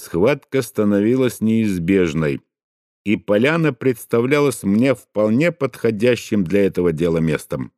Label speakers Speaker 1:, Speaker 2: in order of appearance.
Speaker 1: схватка становилась неизбежной, и поляна представлялась мне вполне подходящим для этого дела местом.